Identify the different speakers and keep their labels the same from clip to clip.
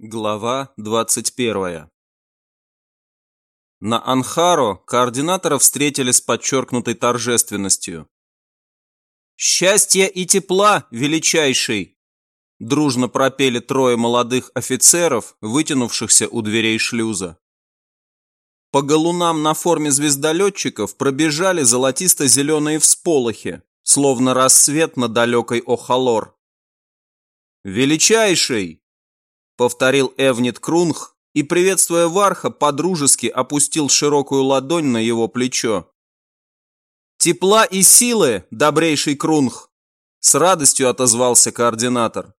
Speaker 1: Глава 21 На Анхаро координатора встретили с подчеркнутой торжественностью. «Счастья и тепла, величайший!» Дружно пропели трое молодых офицеров, вытянувшихся у дверей шлюза. По галунам на форме звездолетчиков пробежали золотисто-зеленые всполохи, словно рассвет на далекой Охалор. «Величайший!» Повторил Эвнит Крунг и, приветствуя Варха, подружески опустил широкую ладонь на его плечо. «Тепла и силы, добрейший Крунг!» С радостью отозвался координатор.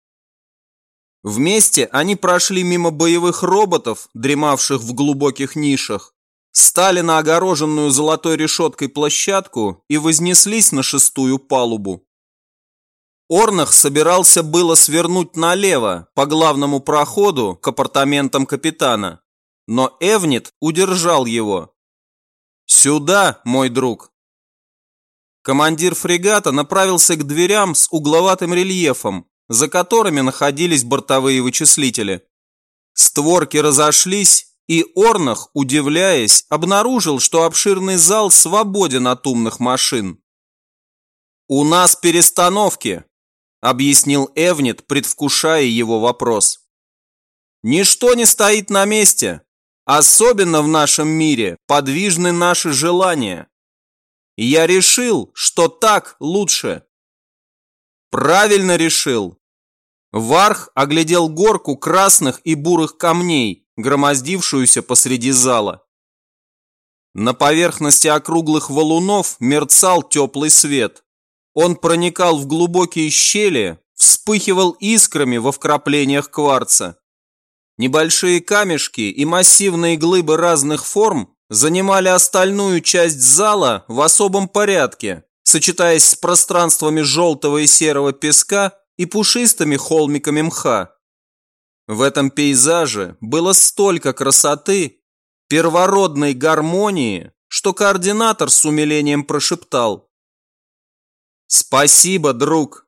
Speaker 1: Вместе они прошли мимо боевых роботов, дремавших в глубоких нишах, стали на огороженную золотой решеткой площадку и вознеслись на шестую палубу. Орнах собирался было свернуть налево по главному проходу к апартаментам капитана, но Эвнит удержал его. «Сюда, мой друг!» Командир фрегата направился к дверям с угловатым рельефом, за которыми находились бортовые вычислители. Створки разошлись, и Орнах, удивляясь, обнаружил, что обширный зал свободен от умных машин. «У нас перестановки!» Объяснил Эвнит, предвкушая его вопрос. Ничто не стоит на месте. Особенно в нашем мире подвижны наши желания. Я решил, что так лучше. Правильно решил. Варх оглядел горку красных и бурых камней, громоздившуюся посреди зала. На поверхности округлых валунов мерцал теплый свет. Он проникал в глубокие щели, вспыхивал искрами во вкраплениях кварца. Небольшие камешки и массивные глыбы разных форм занимали остальную часть зала в особом порядке, сочетаясь с пространствами желтого и серого песка и пушистыми холмиками мха. В этом пейзаже было столько красоты, первородной гармонии, что координатор с умилением прошептал – Спасибо, друг.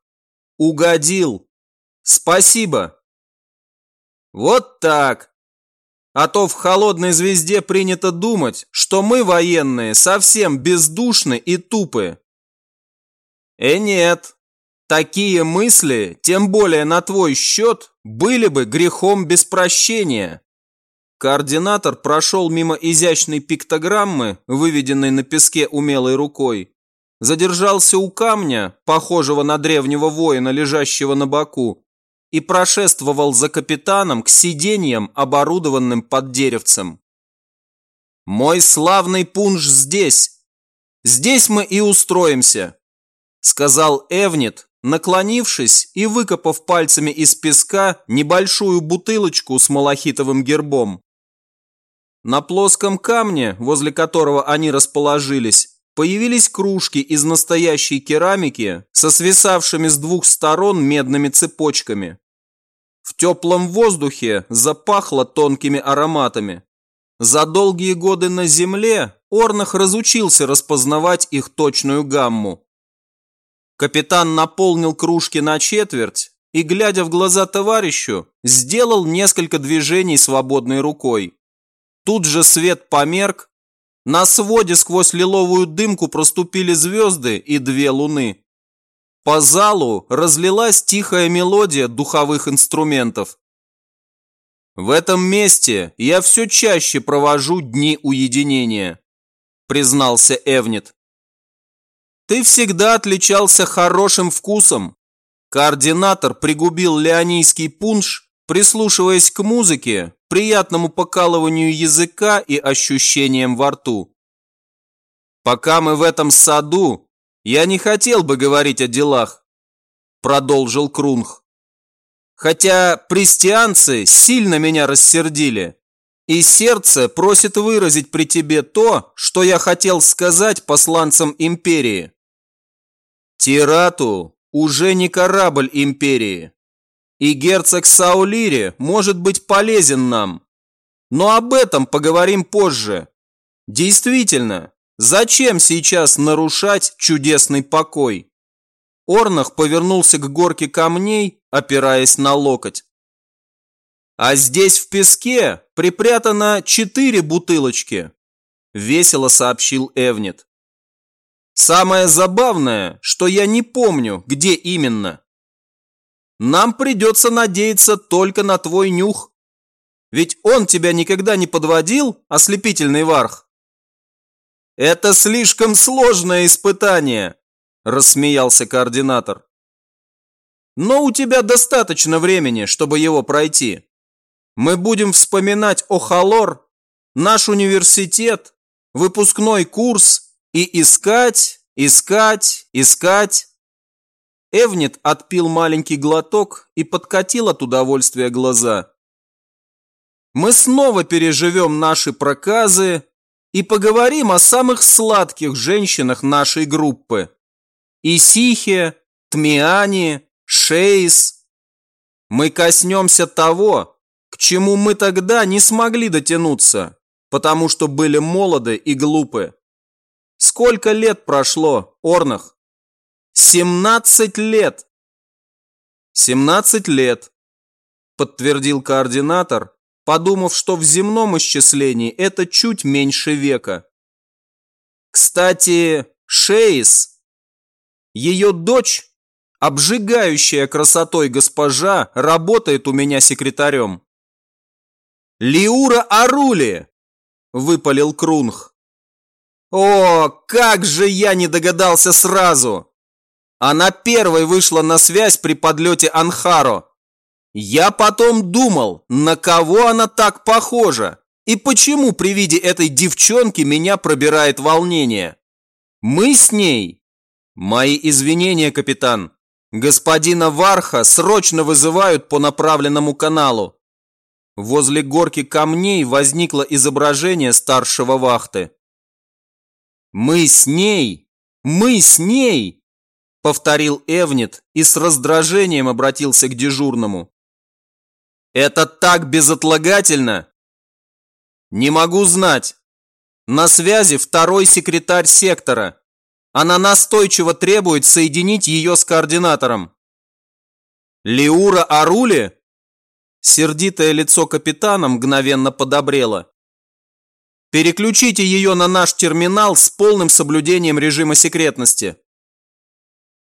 Speaker 1: Угодил. Спасибо. Вот так. А то в холодной звезде принято думать, что мы, военные, совсем бездушны и тупы. Э нет. Такие мысли, тем более на твой счет, были бы грехом без прощения. Координатор прошел мимо изящной пиктограммы, выведенной на песке умелой рукой, задержался у камня, похожего на древнего воина, лежащего на боку, и прошествовал за капитаном к сиденьям, оборудованным под деревцем. «Мой славный пунш здесь! Здесь мы и устроимся!» сказал Эвнит, наклонившись и выкопав пальцами из песка небольшую бутылочку с малахитовым гербом. На плоском камне, возле которого они расположились, Появились кружки из настоящей керамики со свисавшими с двух сторон медными цепочками. В теплом воздухе запахло тонкими ароматами. За долгие годы на земле Орнах разучился распознавать их точную гамму. Капитан наполнил кружки на четверть и, глядя в глаза товарищу, сделал несколько движений свободной рукой. Тут же свет померк, на своде сквозь лиловую дымку проступили звезды и две луны. По залу разлилась тихая мелодия духовых инструментов. В этом месте я все чаще провожу дни уединения, признался Эвнит. Ты всегда отличался хорошим вкусом. Координатор пригубил леонийский пунш, прислушиваясь к музыке, приятному покалыванию языка и ощущениям во рту. «Пока мы в этом саду, я не хотел бы говорить о делах», продолжил Крунг. «Хотя престианцы сильно меня рассердили, и сердце просит выразить при тебе то, что я хотел сказать посланцам империи. Тирату уже не корабль империи, и герцог Саулири может быть полезен нам. Но об этом поговорим позже. Действительно, зачем сейчас нарушать чудесный покой? Орнах повернулся к горке камней, опираясь на локоть. А здесь в песке припрятано четыре бутылочки, весело сообщил Эвнет. Самое забавное, что я не помню, где именно. Нам придется надеяться только на твой нюх. Ведь он тебя никогда не подводил, ослепительный варх. Это слишком сложное испытание, рассмеялся координатор. Но у тебя достаточно времени, чтобы его пройти. Мы будем вспоминать о Халор, наш университет, выпускной курс и искать, искать, искать. Эвнит отпил маленький глоток и подкатил от удовольствия глаза. Мы снова переживем наши проказы и поговорим о самых сладких женщинах нашей группы. Исихе, Тмиане, Шейс. Мы коснемся того, к чему мы тогда не смогли дотянуться, потому что были молоды и глупы. Сколько лет прошло, Орнах? 17 лет! 17 лет, подтвердил координатор, подумав, что в земном исчислении это чуть меньше века. Кстати, Шейс, ее дочь, обжигающая красотой госпожа, работает у меня секретарем. «Лиура Арули!» – выпалил Крунх. «О, как же я не догадался сразу!» Она первой вышла на связь при подлете Анхаро. Я потом думал, на кого она так похожа и почему при виде этой девчонки меня пробирает волнение. Мы с ней... Мои извинения, капитан. Господина Варха срочно вызывают по направленному каналу. Возле горки камней возникло изображение старшего вахты. Мы с ней! Мы с ней! Повторил Эвнит и с раздражением обратился к дежурному. «Это так безотлагательно!» «Не могу знать. На связи второй секретарь сектора. Она настойчиво требует соединить ее с координатором». «Лиура Арули?» Сердитое лицо капитана мгновенно подобрело. «Переключите ее на наш терминал с полным соблюдением режима секретности».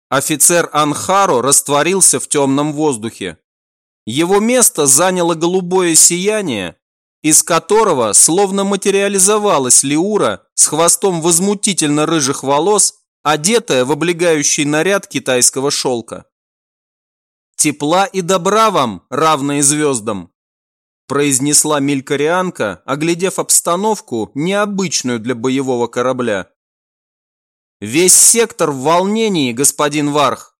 Speaker 1: Офицер Анхаро растворился в темном воздухе. Его место заняло голубое сияние, из которого словно материализовалась Лиура с хвостом возмутительно рыжих волос, одетая в облегающий наряд китайского шелка. «Тепла и добра вам, равные звездам!» произнесла милькарианка, оглядев обстановку, необычную для боевого корабля. Весь сектор в волнении, господин Варх.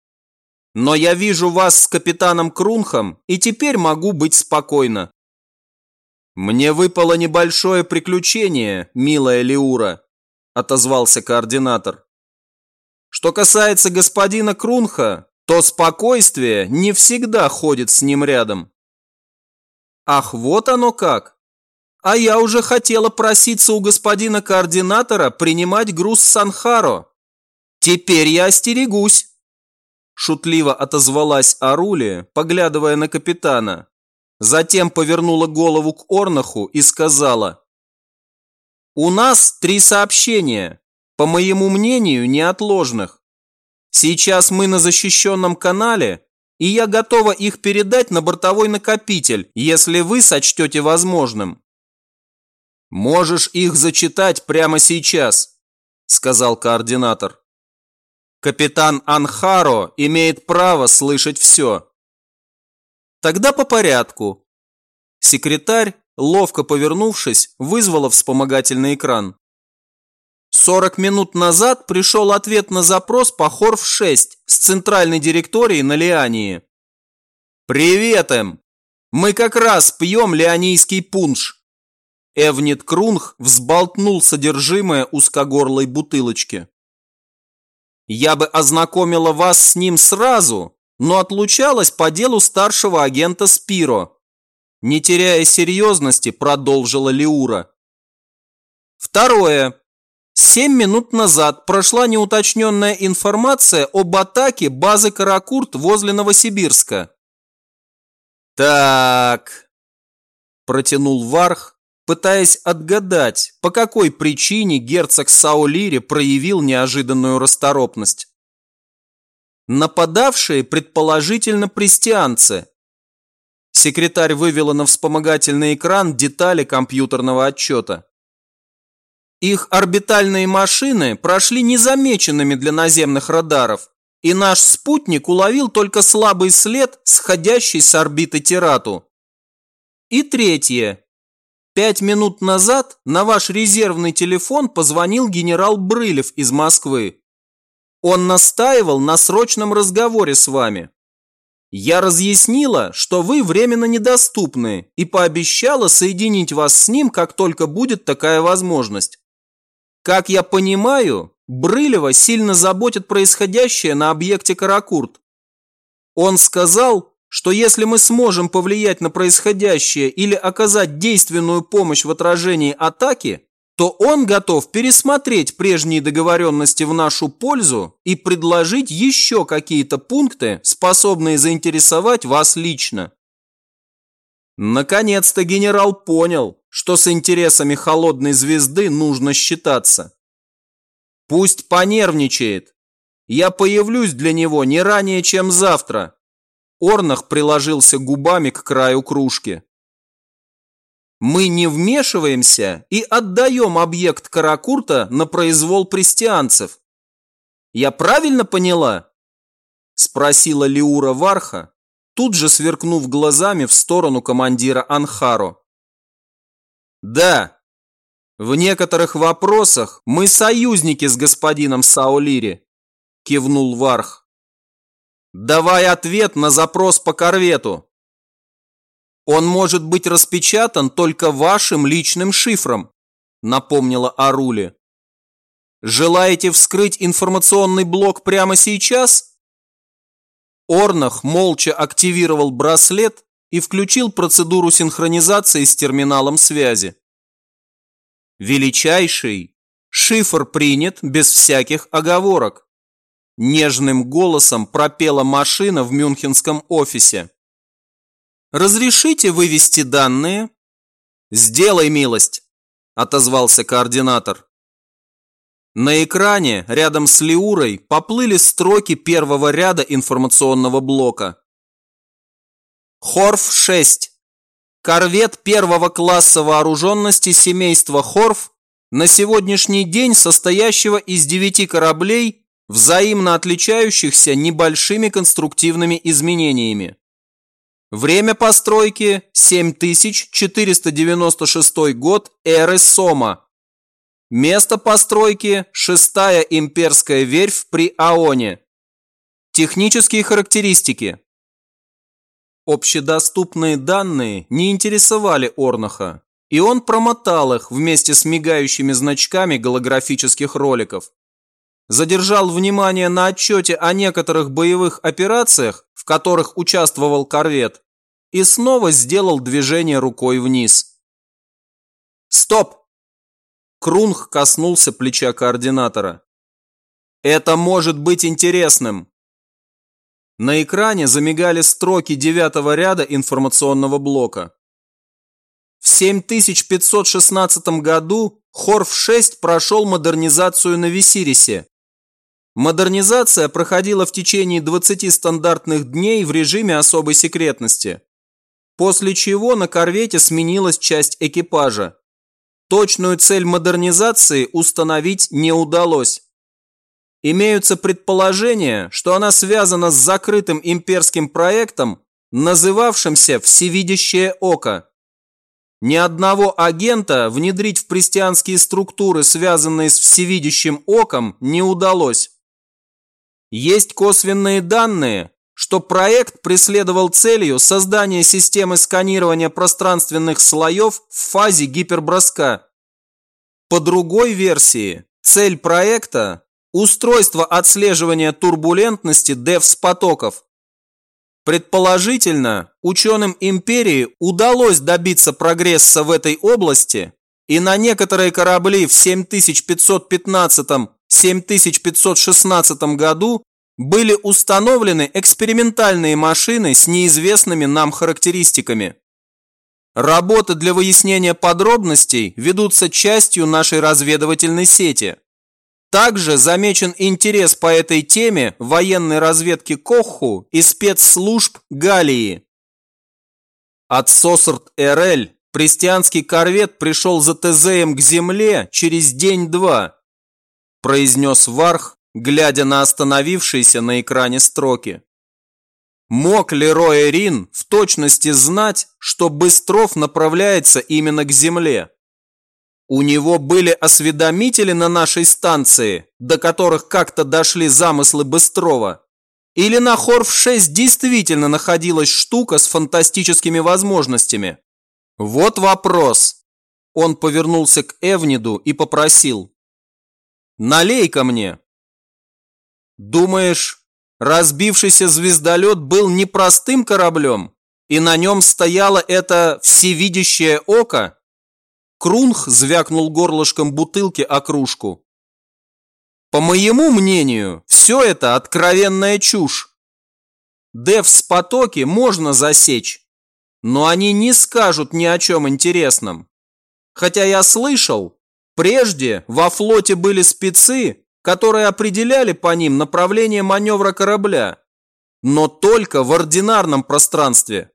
Speaker 1: Но я вижу вас с капитаном Крунхом и теперь могу быть спокойна. Мне выпало небольшое приключение, милая Лиура, отозвался координатор. Что касается господина Крунха, то спокойствие не всегда ходит с ним рядом. Ах, вот оно как! А я уже хотела проситься у господина координатора принимать груз Санхаро. Теперь я остерегусь. Шутливо отозвалась Арули, поглядывая на капитана. Затем повернула голову к Орнаху и сказала. У нас три сообщения, по моему мнению, неотложных. Сейчас мы на защищенном канале, и я готова их передать на бортовой накопитель, если вы сочтете возможным. «Можешь их зачитать прямо сейчас», – сказал координатор. «Капитан Анхаро имеет право слышать все». «Тогда по порядку». Секретарь, ловко повернувшись, вызвала вспомогательный экран. 40 минут назад пришел ответ на запрос по Хорф-6 с центральной директории на Лиании. «Привет им! Мы как раз пьем лианийский пунш. Эвнит Крунг взболтнул содержимое узкогорлой бутылочки. «Я бы ознакомила вас с ним сразу, но отлучалась по делу старшего агента Спиро». Не теряя серьезности, продолжила Лиура. Второе. Семь минут назад прошла неуточненная информация об атаке базы Каракурт возле Новосибирска. Так, протянул Варх, пытаясь отгадать, по какой причине герцог Саулири проявил неожиданную расторопность. Нападавшие предположительно престианцы. Секретарь вывела на вспомогательный экран детали компьютерного отчета. Их орбитальные машины прошли незамеченными для наземных радаров, и наш спутник уловил только слабый след, сходящий с орбиты Тирату. И третье. Пять минут назад на ваш резервный телефон позвонил генерал Брылев из Москвы. Он настаивал на срочном разговоре с вами. Я разъяснила, что вы временно недоступны и пообещала соединить вас с ним, как только будет такая возможность. Как я понимаю, Брылева сильно заботит происходящее на объекте Каракурт. Он сказал, что если мы сможем повлиять на происходящее или оказать действенную помощь в отражении атаки, то он готов пересмотреть прежние договоренности в нашу пользу и предложить еще какие-то пункты, способные заинтересовать вас лично. Наконец-то генерал понял, что с интересами холодной звезды нужно считаться. Пусть понервничает. Я появлюсь для него не ранее, чем завтра, Орнах приложился губами к краю кружки. Мы не вмешиваемся и отдаем объект Каракурта на произвол престианцев. Я правильно поняла? Спросила Лиура Варха, тут же сверкнув глазами в сторону командира Анхаро. Да, в некоторых вопросах мы союзники с господином Саолири, кивнул Варх. Давай ответ на запрос по корвету. Он может быть распечатан только вашим личным шифром, напомнила Арули. Желаете вскрыть информационный блок прямо сейчас? Орнах молча активировал браслет и включил процедуру синхронизации с терминалом связи. Величайший, шифр принят без всяких оговорок. Нежным голосом пропела машина в мюнхенском офисе. «Разрешите вывести данные?» «Сделай милость», – отозвался координатор. На экране рядом с Лиурой поплыли строки первого ряда информационного блока. Хорф-6. Корвет первого класса вооруженности семейства Хорф на сегодняшний день состоящего из девяти кораблей взаимно отличающихся небольшими конструктивными изменениями. Время постройки 7496 год эры Сома. Место постройки – шестая имперская верфь при Аоне. Технические характеристики. Общедоступные данные не интересовали Орнаха, и он промотал их вместе с мигающими значками голографических роликов задержал внимание на отчете о некоторых боевых операциях, в которых участвовал корвет, и снова сделал движение рукой вниз. «Стоп!» Крунг коснулся плеча координатора. «Это может быть интересным!» На экране замигали строки девятого ряда информационного блока. В 7516 году Хорф-6 прошел модернизацию на Висирисе, Модернизация проходила в течение 20 стандартных дней в режиме особой секретности. После чего на корвете сменилась часть экипажа. Точную цель модернизации установить не удалось. Имеются предположения, что она связана с закрытым имперским проектом, называвшимся «Всевидящее око». Ни одного агента внедрить в престианские структуры, связанные с всевидящим оком, не удалось. Есть косвенные данные, что проект преследовал целью создания системы сканирования пространственных слоев в фазе гиперброска. По другой версии, цель проекта – устройство отслеживания турбулентности DEVS-потоков. Предположительно, ученым империи удалось добиться прогресса в этой области, и на некоторые корабли в 7515 7516 году были установлены экспериментальные машины с неизвестными нам характеристиками. Работы для выяснения подробностей ведутся частью нашей разведывательной сети. Также замечен интерес по этой теме военной разведки Коху и спецслужб Галии. От Сосорт РЛ престианский корвет пришел за ТЗМ к земле через день-два, произнес Варх, глядя на остановившиеся на экране строки. Мог ли Рой Рин в точности знать, что Быстров направляется именно к земле? У него были осведомители на нашей станции, до которых как-то дошли замыслы Быстрова. Или на Хорф-6 действительно находилась штука с фантастическими возможностями? Вот вопрос. Он повернулся к Эвниду и попросил. «Налей-ка мне». «Думаешь, разбившийся звездолет был непростым кораблем, и на нем стояло это всевидящее око?» Крунх звякнул горлышком бутылки о кружку. По моему мнению, все это откровенная чушь. Девс потоки можно засечь, но они не скажут ни о чем интересном. Хотя я слышал, прежде во флоте были спецы, которые определяли по ним направление маневра корабля, но только в ординарном пространстве.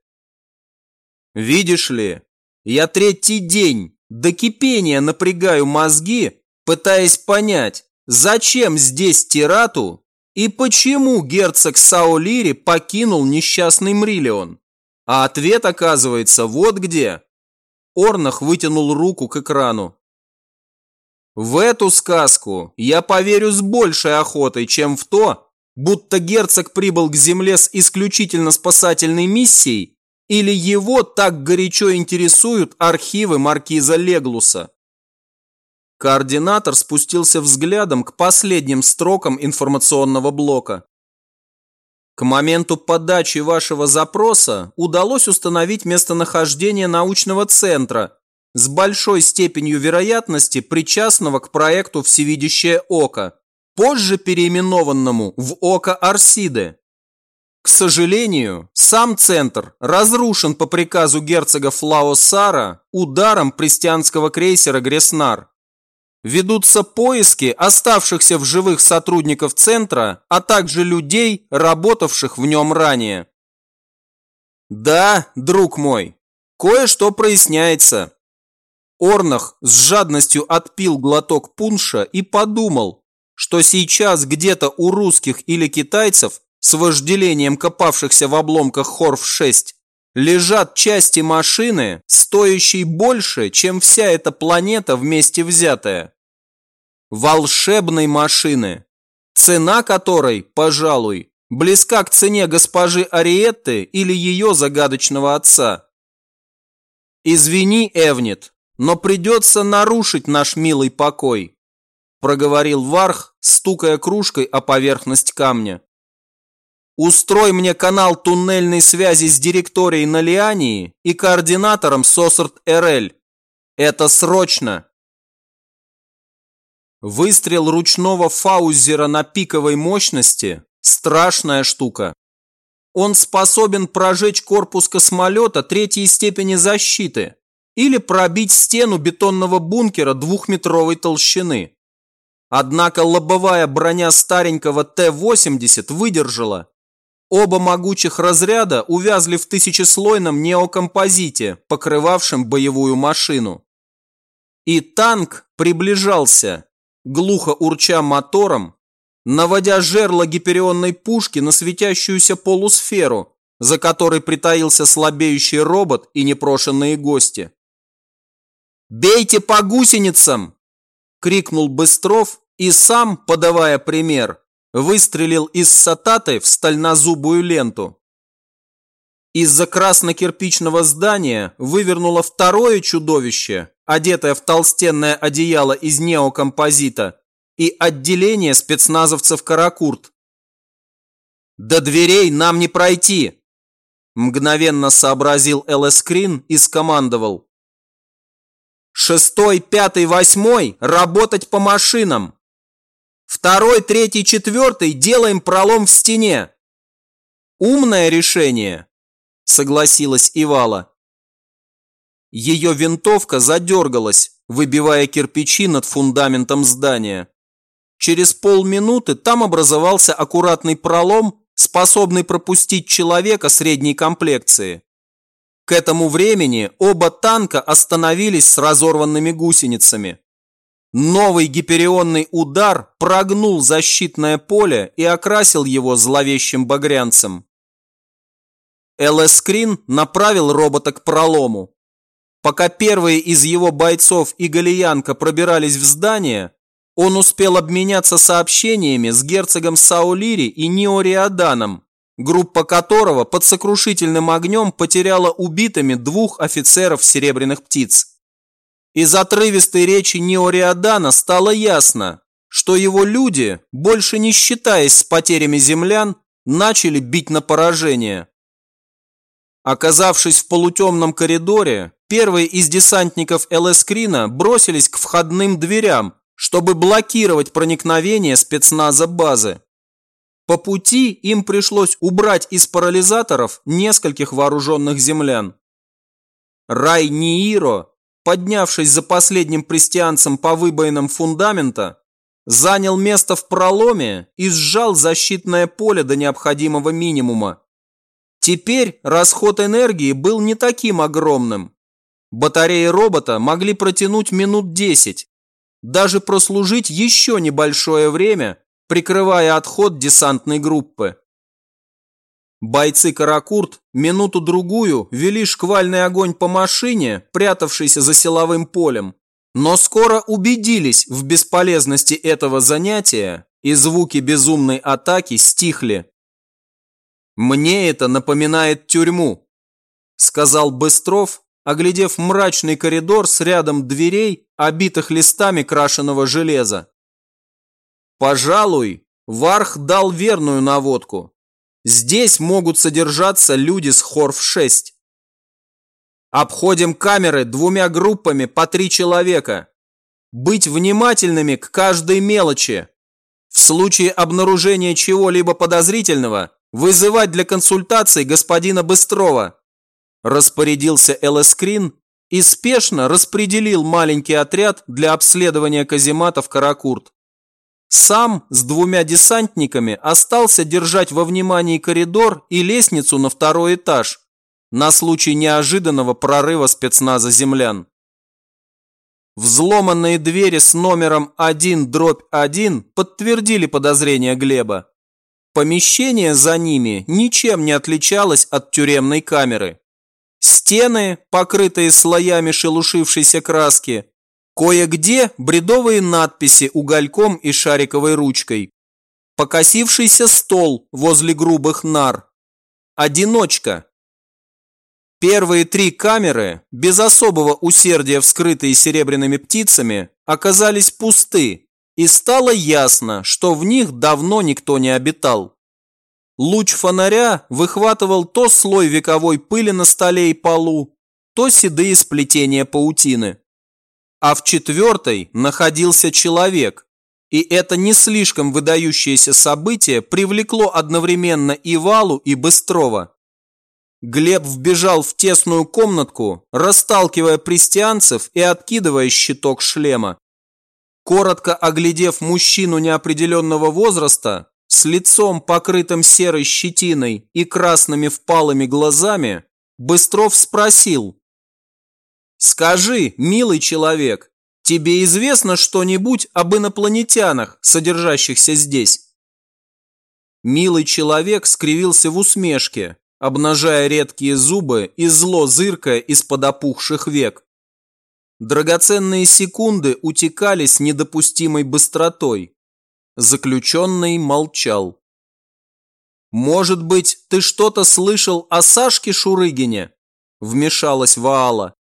Speaker 1: Видишь ли, я третий день до кипения напрягаю мозги, пытаясь понять, зачем здесь Тирату и почему герцог Саолири покинул несчастный Мрилион. А ответ оказывается вот где. Орнах вытянул руку к экрану. В эту сказку я поверю с большей охотой, чем в то, будто герцог прибыл к земле с исключительно спасательной миссией или его так горячо интересуют архивы маркиза Леглуса? Координатор спустился взглядом к последним строкам информационного блока. К моменту подачи вашего запроса удалось установить местонахождение научного центра с большой степенью вероятности причастного к проекту «Всевидящее око», позже переименованному в «Око Арсиды». К сожалению, сам центр разрушен по приказу герцога Флаосара ударом престианского крейсера «Греснар». Ведутся поиски оставшихся в живых сотрудников центра, а также людей, работавших в нем ранее. Да, друг мой, кое-что проясняется. Орнах с жадностью отпил глоток пунша и подумал, что сейчас где-то у русских или китайцев с вожделением копавшихся в обломках Хорф-6 лежат части машины, стоящие больше, чем вся эта планета вместе взятая. Волшебной машины, цена которой, пожалуй, близка к цене госпожи Ариетты или ее загадочного отца. «Извини, Эвнит, но придется нарушить наш милый покой», проговорил Варх, стукая кружкой о поверхность камня. Устрой мне канал туннельной связи с директорией на Лиании и координатором Сосарт РЛ. Это срочно. Выстрел ручного фаузера на пиковой мощности – страшная штука. Он способен прожечь корпус космолета третьей степени защиты или пробить стену бетонного бункера двухметровой толщины. Однако лобовая броня старенького Т-80 выдержала Оба могучих разряда увязли в тысячеслойном неокомпозите, покрывавшем боевую машину. И танк приближался, глухо урча мотором, наводя жерло гиперионной пушки на светящуюся полусферу, за которой притаился слабеющий робот и непрошенные гости. «Бейте по гусеницам!» – крикнул Быстров и сам, подавая пример, выстрелил из сататы в стальнозубую ленту. Из-за красно-кирпичного здания вывернуло второе чудовище, одетое в толстенное одеяло из неокомпозита, и отделение спецназовцев «Каракурт». «До дверей нам не пройти!» Мгновенно сообразил ЛС-скрин и скомандовал. «Шестой, пятый, восьмой работать по машинам! Второй, третий, четвертый делаем пролом в стене. Умное решение, согласилась Ивала. Ее винтовка задергалась, выбивая кирпичи над фундаментом здания. Через полминуты там образовался аккуратный пролом, способный пропустить человека средней комплекции. К этому времени оба танка остановились с разорванными гусеницами. Новый гиперионный удар прогнул защитное поле и окрасил его зловещим багрянцем. ЛС-скрин направил робота к пролому. Пока первые из его бойцов и Галиянка пробирались в здание, он успел обменяться сообщениями с герцогом Саулири и Ниориаданом, группа которого под сокрушительным огнем потеряла убитыми двух офицеров Серебряных Птиц. Из отрывистой речи Неориадана стало ясно, что его люди, больше не считаясь с потерями землян, начали бить на поражение. Оказавшись в полутемном коридоре, первые из десантников ЛС-Крина бросились к входным дверям, чтобы блокировать проникновение спецназа базы. По пути им пришлось убрать из парализаторов нескольких вооруженных землян. Рай Нииро поднявшись за последним престианцем по выбоинам фундамента, занял место в проломе и сжал защитное поле до необходимого минимума. Теперь расход энергии был не таким огромным. Батареи робота могли протянуть минут 10, даже прослужить еще небольшое время, прикрывая отход десантной группы. Бойцы Каракурт минуту-другую вели шквальный огонь по машине, прятавшейся за силовым полем, но скоро убедились в бесполезности этого занятия, и звуки безумной атаки стихли. «Мне это напоминает тюрьму», – сказал Быстров, оглядев мрачный коридор с рядом дверей, обитых листами крашеного железа. Пожалуй, Варх дал верную наводку. Здесь могут содержаться люди с Хорф-6. Обходим камеры двумя группами по три человека. Быть внимательными к каждой мелочи. В случае обнаружения чего-либо подозрительного вызывать для консультации господина Быстрова. Распорядился ЛС-скрин и спешно распределил маленький отряд для обследования казематов Каракурт. Сам с двумя десантниками остался держать во внимании коридор и лестницу на второй этаж на случай неожиданного прорыва спецназа землян. Взломанные двери с номером 1 дробь 1 подтвердили подозрения Глеба. Помещение за ними ничем не отличалось от тюремной камеры. Стены, покрытые слоями шелушившейся краски, Кое-где бредовые надписи угольком и шариковой ручкой. Покосившийся стол возле грубых нар. Одиночка. Первые три камеры, без особого усердия вскрытые серебряными птицами, оказались пусты, и стало ясно, что в них давно никто не обитал. Луч фонаря выхватывал то слой вековой пыли на столе и полу, то седые сплетения паутины а в четвертой находился человек. И это не слишком выдающееся событие привлекло одновременно и Валу, и Быстрова. Глеб вбежал в тесную комнатку, расталкивая престианцев и откидывая щиток шлема. Коротко оглядев мужчину неопределенного возраста, с лицом покрытым серой щетиной и красными впалыми глазами, Быстров спросил, Скажи, милый человек, тебе известно что-нибудь об инопланетянах, содержащихся здесь? Милый человек скривился в усмешке, обнажая редкие зубы и зло зыркая из-под опухших век. Драгоценные секунды утекали с недопустимой быстротой. Заключенный молчал. «Может быть, ты что-то слышал о Сашке Шурыгине?» Вмешалась Ваала.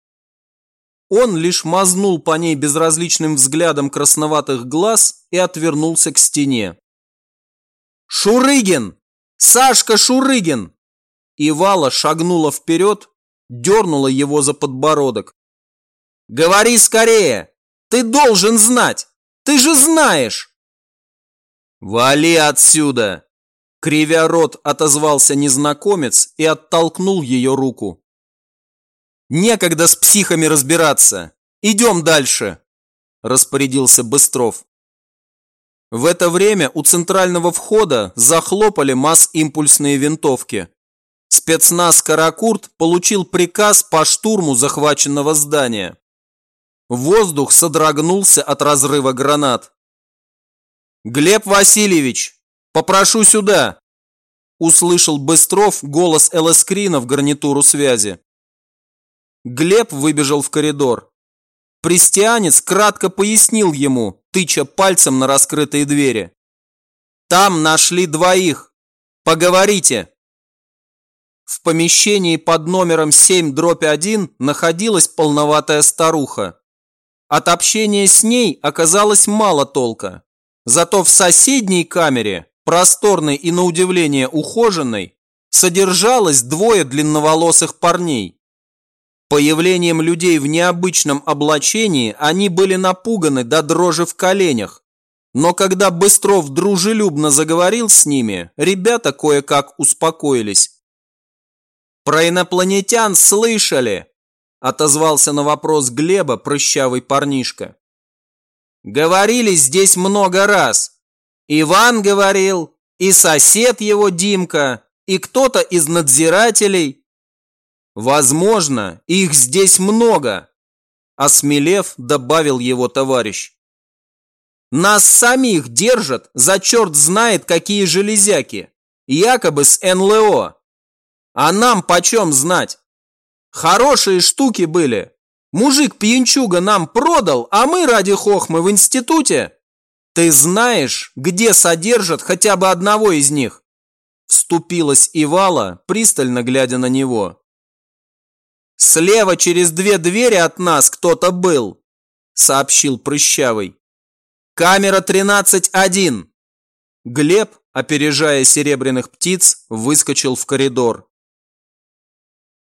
Speaker 1: Он лишь мазнул по ней безразличным взглядом красноватых глаз и отвернулся к стене. «Шурыгин! Сашка Шурыгин!» Ивала шагнула вперед, дернула его за подбородок. «Говори скорее! Ты должен знать! Ты же знаешь!» «Вали отсюда!» Кривя рот отозвался незнакомец и оттолкнул ее руку. Некогда с психами разбираться. Идем дальше, распорядился Быстров. В это время у центрального входа захлопали масс-импульсные винтовки. Спецназ «Каракурт» получил приказ по штурму захваченного здания. Воздух содрогнулся от разрыва гранат. «Глеб Васильевич, попрошу сюда!» Услышал Быстров голос Элэскрина в гарнитуру связи. Глеб выбежал в коридор. Престианец кратко пояснил ему, тыча пальцем на раскрытые двери. «Там нашли двоих. Поговорите!» В помещении под номером 7 дробь 1 находилась полноватая старуха. От общения с ней оказалось мало толка. Зато в соседней камере, просторной и на удивление ухоженной, содержалось двое длинноволосых парней. Появлением людей в необычном облачении они были напуганы до дрожи в коленях. Но когда Быстров дружелюбно заговорил с ними, ребята кое-как успокоились. «Про инопланетян слышали!» – отозвался на вопрос Глеба прыщавый парнишка. Говорили здесь много раз. Иван говорил, и сосед его Димка, и кто-то из надзирателей. Возможно, их здесь много, осмелев, добавил его товарищ. Нас самих держат за черт знает какие железяки, якобы с НЛО. А нам почем знать? Хорошие штуки были, Мужик-пьянчуга нам продал, а мы ради хохмы в институте. Ты знаешь, где содержат хотя бы одного из них? Вступилась Ивала, пристально глядя на него. Слева через две двери от нас кто-то был, сообщил Прыщавый. Камера 13-1. Глеб, опережая серебряных птиц, выскочил в коридор.